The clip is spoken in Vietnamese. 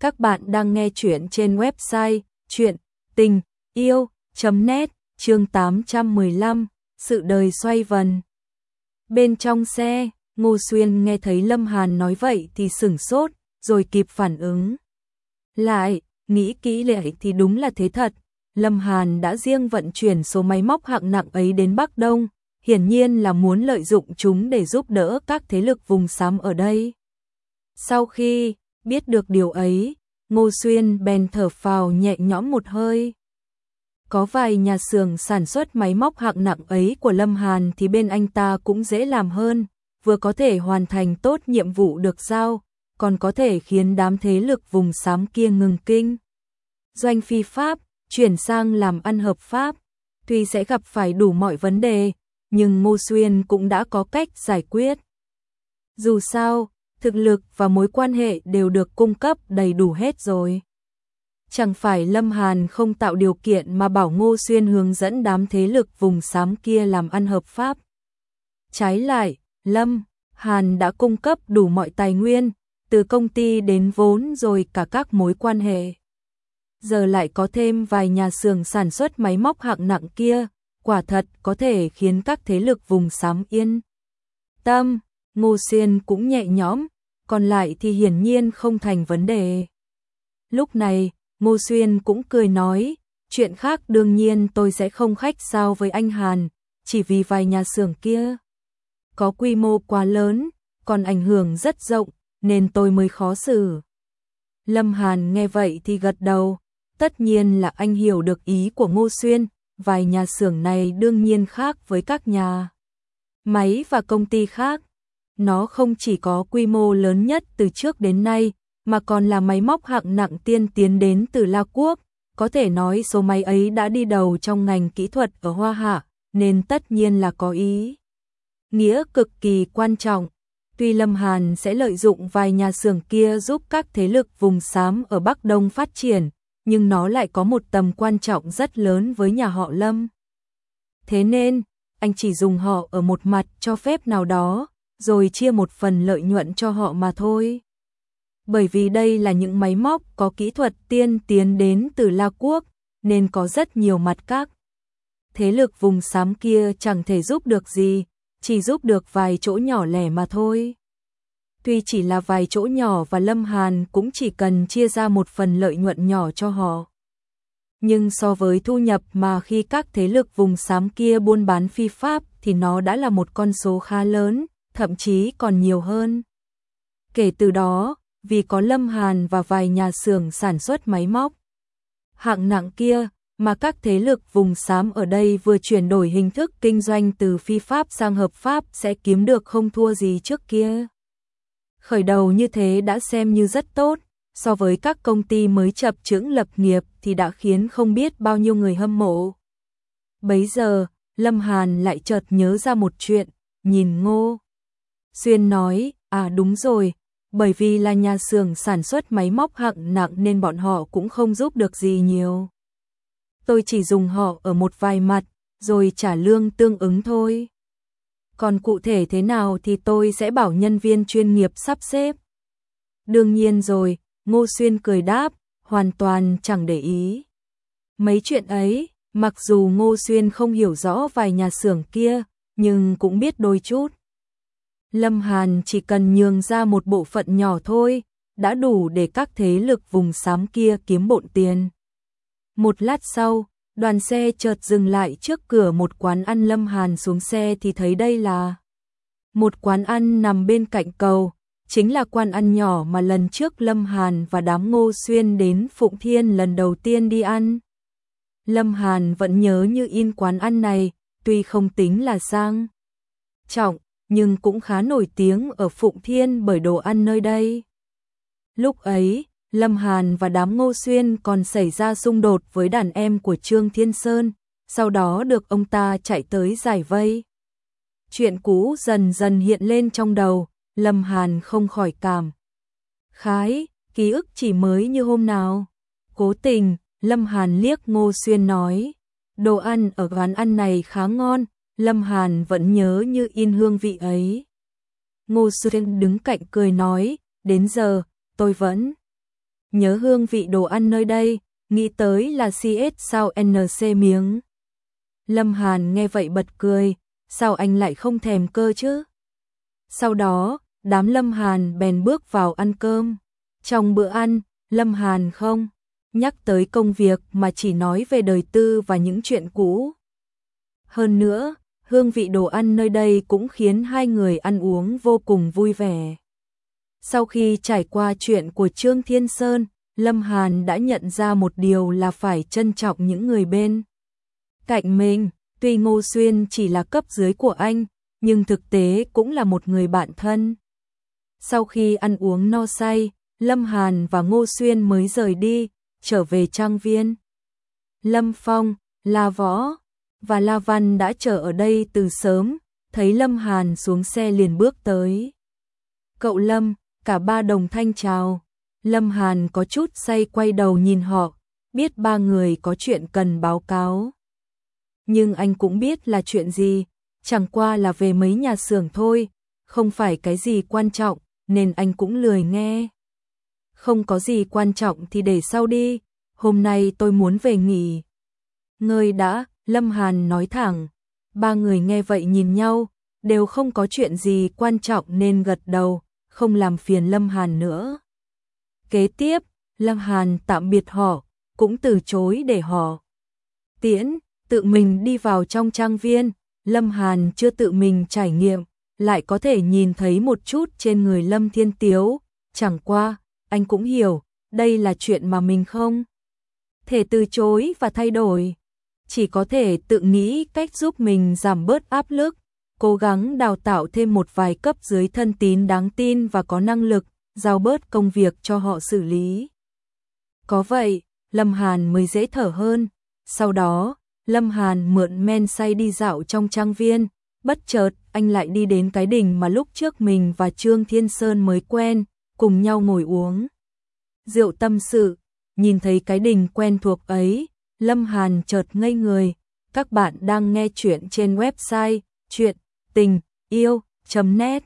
Các bạn đang nghe chuyện trên website chuyện tình yêu.net chương 815 Sự đời xoay vần. Bên trong xe, Ngô Xuyên nghe thấy Lâm Hàn nói vậy thì sửng sốt, rồi kịp phản ứng. Lại, nghĩ kỹ lại thì đúng là thế thật, Lâm Hàn đã riêng vận chuyển số máy móc hạng nặng ấy đến Bắc Đông, hiển nhiên là muốn lợi dụng chúng để giúp đỡ các thế lực vùng xám ở đây. Sau khi biết được điều ấy, Ngô Xuyên bèn thở phào nhẹ nhõm một hơi. Có vài nhà xưởng sản xuất máy móc hạng nặng ấy của Lâm Hàn thì bên anh ta cũng dễ làm hơn, vừa có thể hoàn thành tốt nhiệm vụ được giao, còn có thể khiến đám thế lực vùng xám kia ngừng kinh. Doanh phi pháp, chuyển sang làm ăn hợp pháp, tuy sẽ gặp phải đủ mọi vấn đề, nhưng Ngô Xuyên cũng đã có cách giải quyết. Dù sao, thực lực và mối quan hệ đều được cung cấp đầy đủ hết rồi. Chẳng phải Lâm Hàn không tạo điều kiện mà bảo Ngô Xuyên hướng dẫn đám thế lực vùng xám kia làm ăn hợp pháp. Trái lại, Lâm, Hàn đã cung cấp đủ mọi tài nguyên, từ công ty đến vốn rồi cả các mối quan hệ. Giờ lại có thêm vài nhà xưởng sản xuất máy móc hạng nặng kia, quả thật có thể khiến các thế lực vùng xám yên. Tâm, Ngô Xuyên cũng nhẹ nhõm, còn lại thì hiển nhiên không thành vấn đề. Lúc này, Ngô Xuyên cũng cười nói, chuyện khác đương nhiên tôi sẽ không khách sao với anh Hàn, chỉ vì vài nhà xưởng kia. Có quy mô quá lớn, còn ảnh hưởng rất rộng, nên tôi mới khó xử. Lâm Hàn nghe vậy thì gật đầu, tất nhiên là anh hiểu được ý của Ngô Xuyên, vài nhà xưởng này đương nhiên khác với các nhà máy và công ty khác. Nó không chỉ có quy mô lớn nhất từ trước đến nay, mà còn là máy móc hạng nặng tiên tiến đến từ La Quốc. Có thể nói số máy ấy đã đi đầu trong ngành kỹ thuật ở Hoa Hạ, nên tất nhiên là có ý. Nghĩa cực kỳ quan trọng. Tuy Lâm Hàn sẽ lợi dụng vài nhà xưởng kia giúp các thế lực vùng xám ở Bắc Đông phát triển, nhưng nó lại có một tầm quan trọng rất lớn với nhà họ Lâm. Thế nên, anh chỉ dùng họ ở một mặt cho phép nào đó, rồi chia một phần lợi nhuận cho họ mà thôi. Bởi vì đây là những máy móc có kỹ thuật tiên tiến đến từ La Quốc, nên có rất nhiều mặt các. Thế lực vùng xám kia chẳng thể giúp được gì, chỉ giúp được vài chỗ nhỏ lẻ mà thôi. Tuy chỉ là vài chỗ nhỏ và Lâm Hàn cũng chỉ cần chia ra một phần lợi nhuận nhỏ cho họ. Nhưng so với thu nhập mà khi các thế lực vùng xám kia buôn bán phi pháp thì nó đã là một con số khá lớn, thậm chí còn nhiều hơn. Kể từ đó, vì có Lâm Hàn và vài nhà xưởng sản xuất máy móc hạng nặng kia, mà các thế lực vùng xám ở đây vừa chuyển đổi hình thức kinh doanh từ phi pháp sang hợp pháp sẽ kiếm được không thua gì trước kia. Khởi đầu như thế đã xem như rất tốt, so với các công ty mới chập chững lập nghiệp thì đã khiến không biết bao nhiêu người hâm mộ. Bấy giờ, Lâm Hàn lại chợt nhớ ra một chuyện, nhìn ngô. Xuyên nói, à đúng rồi, bởi vì là nhà xưởng sản xuất máy móc hạng nặng nên bọn họ cũng không giúp được gì nhiều. Tôi chỉ dùng họ ở một vài mặt, rồi trả lương tương ứng thôi. Còn cụ thể thế nào thì tôi sẽ bảo nhân viên chuyên nghiệp sắp xếp. Đương nhiên rồi, Ngô Xuyên cười đáp, hoàn toàn chẳng để ý. Mấy chuyện ấy, mặc dù Ngô Xuyên không hiểu rõ vài nhà xưởng kia, nhưng cũng biết đôi chút. Lâm Hàn chỉ cần nhường ra một bộ phận nhỏ thôi, đã đủ để các thế lực vùng xám kia kiếm bộn tiền. Một lát sau, đoàn xe chợt dừng lại trước cửa một quán ăn Lâm Hàn xuống xe thì thấy đây là một quán ăn nằm bên cạnh cầu, chính là quán ăn nhỏ mà lần trước Lâm Hàn và đám ngô xuyên đến Phụng Thiên lần đầu tiên đi ăn. Lâm Hàn vẫn nhớ như in quán ăn này, tuy không tính là sang trọng, nhưng cũng khá nổi tiếng ở Phụng Thiên bởi đồ ăn nơi đây. Lúc ấy, Lâm Hàn và đám Ngô Xuyên còn xảy ra xung đột với đàn em của Trương Thiên Sơn, sau đó được ông ta chạy tới giải vây. Chuyện cũ dần dần hiện lên trong đầu, Lâm Hàn không khỏi cảm. Khái, ký ức chỉ mới như hôm nào. Cố tình, Lâm Hàn liếc Ngô Xuyên nói, đồ ăn ở quán ăn này khá ngon, Lâm Hàn vẫn nhớ như in hương vị ấy. Ngô Sư Thiên đứng cạnh cười nói, đến giờ, tôi vẫn nhớ hương vị đồ ăn nơi đây, nghĩ tới là CS sao NC miếng. Lâm Hàn nghe vậy bật cười, sao anh lại không thèm cơ chứ? Sau đó, đám Lâm Hàn bèn bước vào ăn cơm. Trong bữa ăn, Lâm Hàn không nhắc tới công việc mà chỉ nói về đời tư và những chuyện cũ. Hơn nữa, hương vị đồ ăn nơi đây cũng khiến hai người ăn uống vô cùng vui vẻ. Sau khi trải qua chuyện của Trương Thiên Sơn, Lâm Hàn đã nhận ra một điều là phải trân trọng những người bên. Cạnh mình, tuy Ngô Xuyên chỉ là cấp dưới của anh, nhưng thực tế cũng là một người bạn thân. Sau khi ăn uống no say, Lâm Hàn và Ngô Xuyên mới rời đi, trở về trang viên. Lâm Phong, La Võ và La Văn đã chờ ở đây từ sớm, thấy Lâm Hàn xuống xe liền bước tới. Cậu Lâm, cả ba đồng thanh chào. Lâm Hàn có chút say quay đầu nhìn họ, biết ba người có chuyện cần báo cáo. Nhưng anh cũng biết là chuyện gì, chẳng qua là về mấy nhà xưởng thôi, không phải cái gì quan trọng, nên anh cũng lười nghe. Không có gì quan trọng thì để sau đi, hôm nay tôi muốn về nghỉ. Ngơi đã, Lâm Hàn nói thẳng. Ba người nghe vậy nhìn nhau, đều không có chuyện gì quan trọng nên gật đầu, không làm phiền Lâm Hàn nữa. Kế tiếp, Lâm Hàn tạm biệt họ, cũng từ chối để họ tiễn, tự mình đi vào trong trang viên, Lâm Hàn chưa tự mình trải nghiệm, lại có thể nhìn thấy một chút trên người Lâm Thiên Tiếu, chẳng qua, anh cũng hiểu, đây là chuyện mà mình không thể từ chối và thay đổi, chỉ có thể tự nghĩ cách giúp mình giảm bớt áp lực, cố gắng đào tạo thêm một vài cấp dưới thân tín đáng tin và có năng lực, giao bớt công việc cho họ xử lý. Có vậy, Lâm Hàn mới dễ thở hơn. Sau đó, Lâm Hàn mượn men say đi dạo trong trang viên, bất chợt anh lại đi đến cái đỉnh mà lúc trước mình và Trương Thiên Sơn mới quen, cùng nhau ngồi uống. Rượu tâm sự, nhìn thấy cái đỉnh quen thuộc ấy, Lâm Hàn chợt ngây người. Các bạn đang nghe chuyện trên website chuyện tình yêu.net